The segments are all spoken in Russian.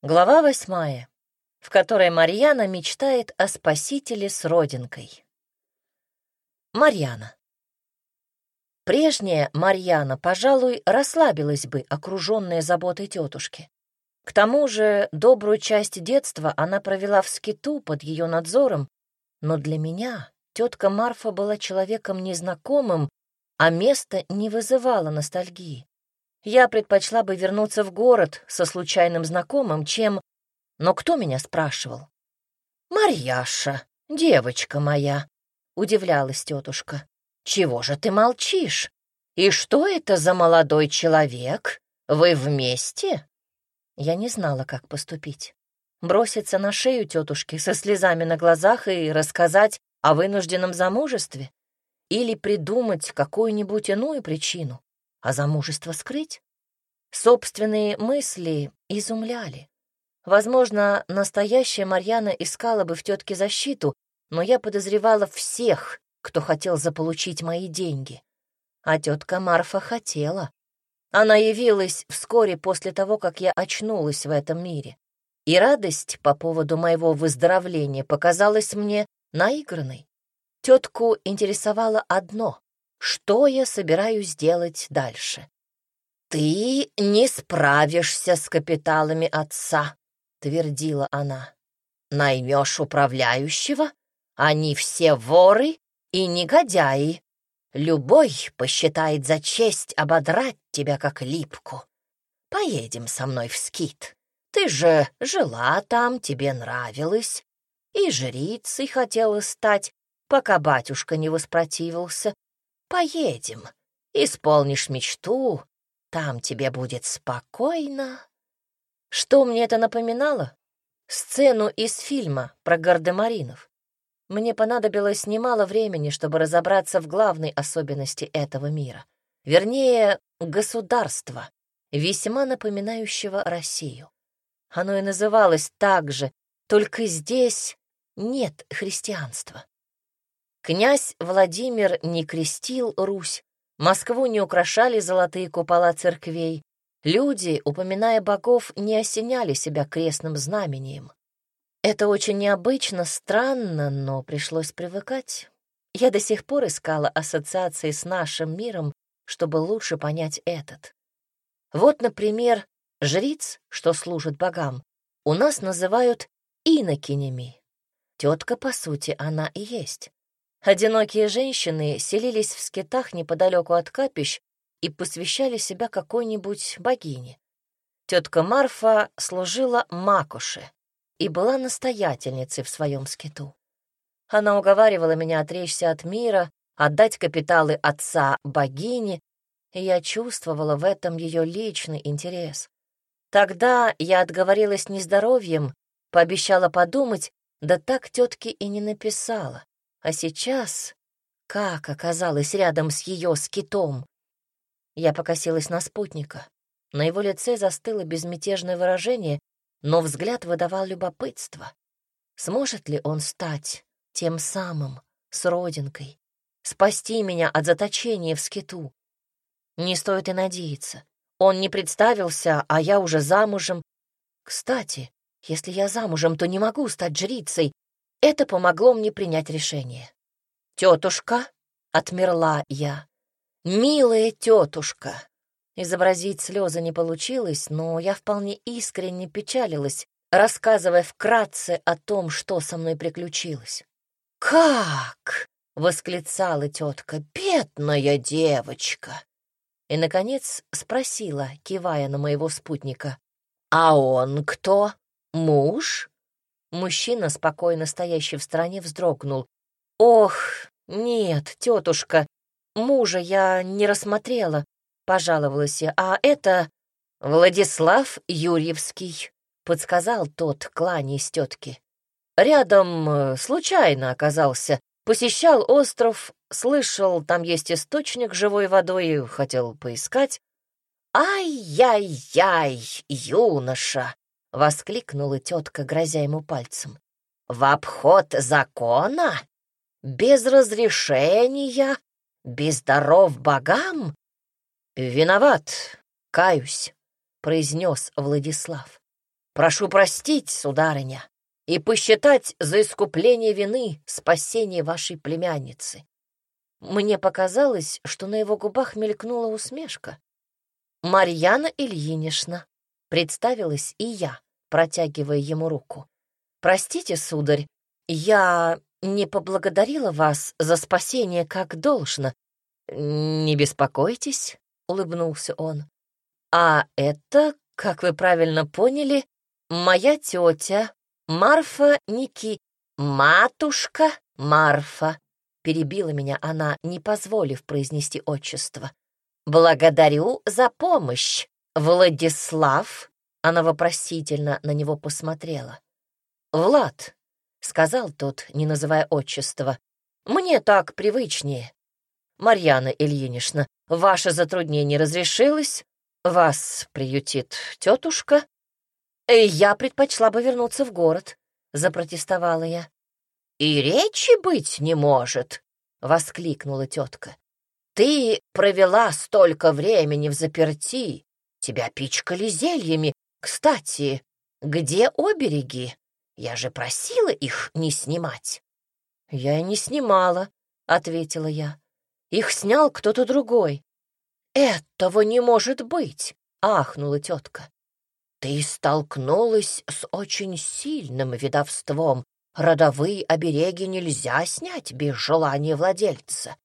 Глава восьмая, в которой Марьяна мечтает о спасителе с родинкой. Марьяна. Прежняя Марьяна, пожалуй, расслабилась бы, окруженная заботой тетушки. К тому же добрую часть детства она провела в скиту под ее надзором, но для меня тетка Марфа была человеком незнакомым, а место не вызывало ностальгии. Я предпочла бы вернуться в город со случайным знакомым, чем... Но кто меня спрашивал? «Марьяша, девочка моя», — удивлялась тетушка. «Чего же ты молчишь? И что это за молодой человек? Вы вместе?» Я не знала, как поступить. Броситься на шею тетушки со слезами на глазах и рассказать о вынужденном замужестве? Или придумать какую-нибудь иную причину? А замужество скрыть? Собственные мысли изумляли. Возможно, настоящая Марьяна искала бы в тетке защиту, но я подозревала всех, кто хотел заполучить мои деньги. А тетка Марфа хотела. Она явилась вскоре после того, как я очнулась в этом мире. И радость по поводу моего выздоровления показалась мне наигранной. Тетку интересовало одно что я собираюсь делать дальше. «Ты не справишься с капиталами отца», — твердила она. «Наймешь управляющего? Они все воры и негодяи. Любой посчитает за честь ободрать тебя как липку. Поедем со мной в скит. Ты же жила там, тебе нравилось. И жрицей хотела стать, пока батюшка не воспротивился. Поедем, исполнишь мечту, там тебе будет спокойно. Что мне это напоминало? Сцену из фильма про гардемаринов. Мне понадобилось немало времени, чтобы разобраться в главной особенности этого мира. Вернее, государства, весьма напоминающего Россию. Оно и называлось так же, только здесь нет христианства. Князь Владимир не крестил Русь, Москву не украшали золотые купола церквей, люди, упоминая богов, не осеняли себя крестным знамением. Это очень необычно, странно, но пришлось привыкать. Я до сих пор искала ассоциации с нашим миром, чтобы лучше понять этот. Вот, например, жриц, что служит богам, у нас называют инокинями. Тетка, по сути, она и есть. Одинокие женщины селились в скитах неподалеку от капищ и посвящали себя какой-нибудь богине. Тетка Марфа служила макуше и была настоятельницей в своем скиту. Она уговаривала меня отречься от мира, отдать капиталы отца богине, и я чувствовала в этом ее личный интерес. Тогда я отговорилась нездоровьем, пообещала подумать, да так тетке и не написала. А сейчас как оказалась рядом с ее скитом? Я покосилась на спутника. На его лице застыло безмятежное выражение, но взгляд выдавал любопытство. Сможет ли он стать тем самым, с родинкой, спасти меня от заточения в скиту? Не стоит и надеяться. Он не представился, а я уже замужем. Кстати, если я замужем, то не могу стать жрицей, это помогло мне принять решение. «Тетушка», — отмерла я, — «милая тетушка». Изобразить слезы не получилось, но я вполне искренне печалилась, рассказывая вкратце о том, что со мной приключилось. «Как?» — восклицала тетка. «Бедная девочка!» И, наконец, спросила, кивая на моего спутника. «А он кто? Муж?» Мужчина, спокойно стоящий в стороне, вздрогнул. «Ох, нет, тетушка, мужа я не рассмотрела», — пожаловалась я. «А это Владислав Юрьевский», — подсказал тот, кланяясь тетки. «Рядом э, случайно оказался. Посещал остров, слышал, там есть источник живой водой, хотел поискать. «Ай-яй-яй, юноша!» — воскликнула тетка, грозя ему пальцем. «В обход закона? Без разрешения? Без даров богам?» «Виноват, каюсь», — произнес Владислав. Прошу простить, сударыня, и посчитать за искупление вины спасение вашей племянницы. Мне показалось, что на его губах мелькнула усмешка. «Марьяна Ильинична», — представилась и я, протягивая ему руку. «Простите, сударь, я не поблагодарила вас за спасение как должно. Не беспокойтесь», — улыбнулся он. «А это, как вы правильно поняли, моя тетя Марфа Ники, матушка Марфа, перебила меня она, не позволив произнести отчество. Благодарю за помощь, Владислав. Она вопросительно на него посмотрела. Влад, сказал тот, не называя отчества. Мне так привычнее. Марьяна Ильинична, ваше затруднение разрешилось? Вас приютит тетушка? Э, «Я предпочла бы вернуться в город», — запротестовала я. «И речи быть не может», — воскликнула тетка. «Ты провела столько времени в заперти, тебя пичкали зельями. Кстати, где обереги? Я же просила их не снимать». «Я и не снимала», — ответила я. «Их снял кто-то другой». «Этого не может быть», — ахнула тетка. Ты столкнулась с очень сильным видовством. Родовые обереги нельзя снять без желания владельца.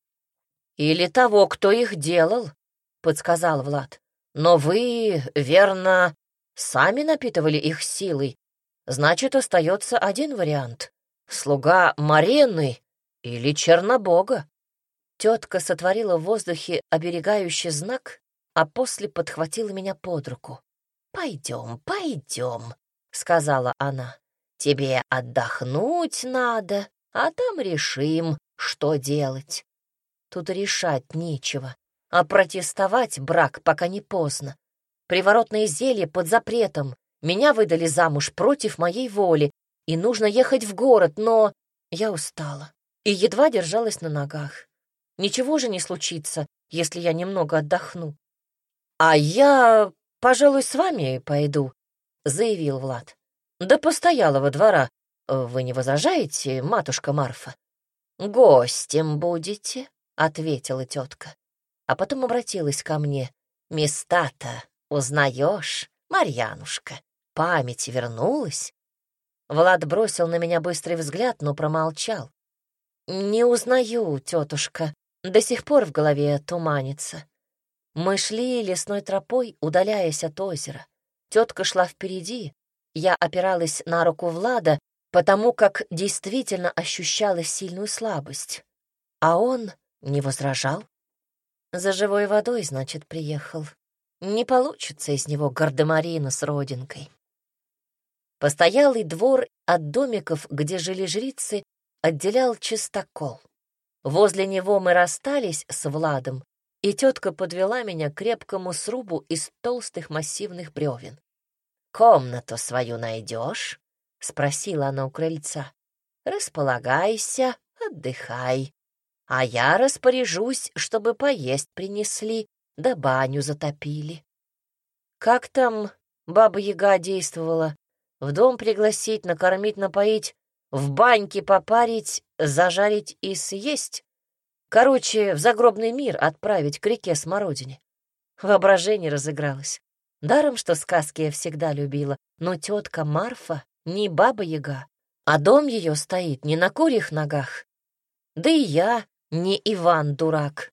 Или того, кто их делал, — подсказал Влад. Но вы, верно, сами напитывали их силой. Значит, остается один вариант — слуга Марены или Чернобога. Тетка сотворила в воздухе оберегающий знак, а после подхватила меня под руку. «Пойдем, пойдем», — сказала она. «Тебе отдохнуть надо, а там решим, что делать». Тут решать нечего, а протестовать брак пока не поздно. Приворотное зелье под запретом. Меня выдали замуж против моей воли, и нужно ехать в город, но я устала и едва держалась на ногах. Ничего же не случится, если я немного отдохну. А я «Пожалуй, с вами пойду», — заявил Влад. «До постоялого двора. Вы не возражаете, матушка Марфа?» «Гостем будете», — ответила тетка. А потом обратилась ко мне. «Места-то узнаешь, Марьянушка? Память вернулась?» Влад бросил на меня быстрый взгляд, но промолчал. «Не узнаю, тетушка. До сих пор в голове туманится. Мы шли лесной тропой, удаляясь от озера. Тетка шла впереди. Я опиралась на руку Влада, потому как действительно ощущала сильную слабость. А он не возражал. За живой водой, значит, приехал. Не получится из него гардемарина с родинкой. Постоялый двор от домиков, где жили жрицы, отделял чистокол. Возле него мы расстались с Владом, и тетка подвела меня к крепкому срубу из толстых массивных бревен. «Комнату свою найдешь?» — спросила она у крыльца. «Располагайся, отдыхай, а я распоряжусь, чтобы поесть принесли, да баню затопили». «Как там баба-яга действовала? В дом пригласить, накормить, напоить, в баньке попарить, зажарить и съесть?» Короче, в загробный мир отправить к реке Смородине. Воображение разыгралось. Даром, что сказки я всегда любила, но тетка Марфа не баба-яга, а дом ее стоит не на курьих ногах. Да и я не Иван-дурак,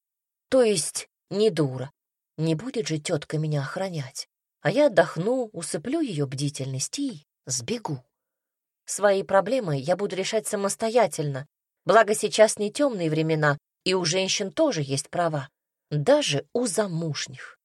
то есть не дура. Не будет же тетка меня охранять, а я отдохну, усыплю ее бдительность и сбегу. Свои проблемы я буду решать самостоятельно, благо сейчас не темные времена, и у женщин тоже есть права, даже у замужних.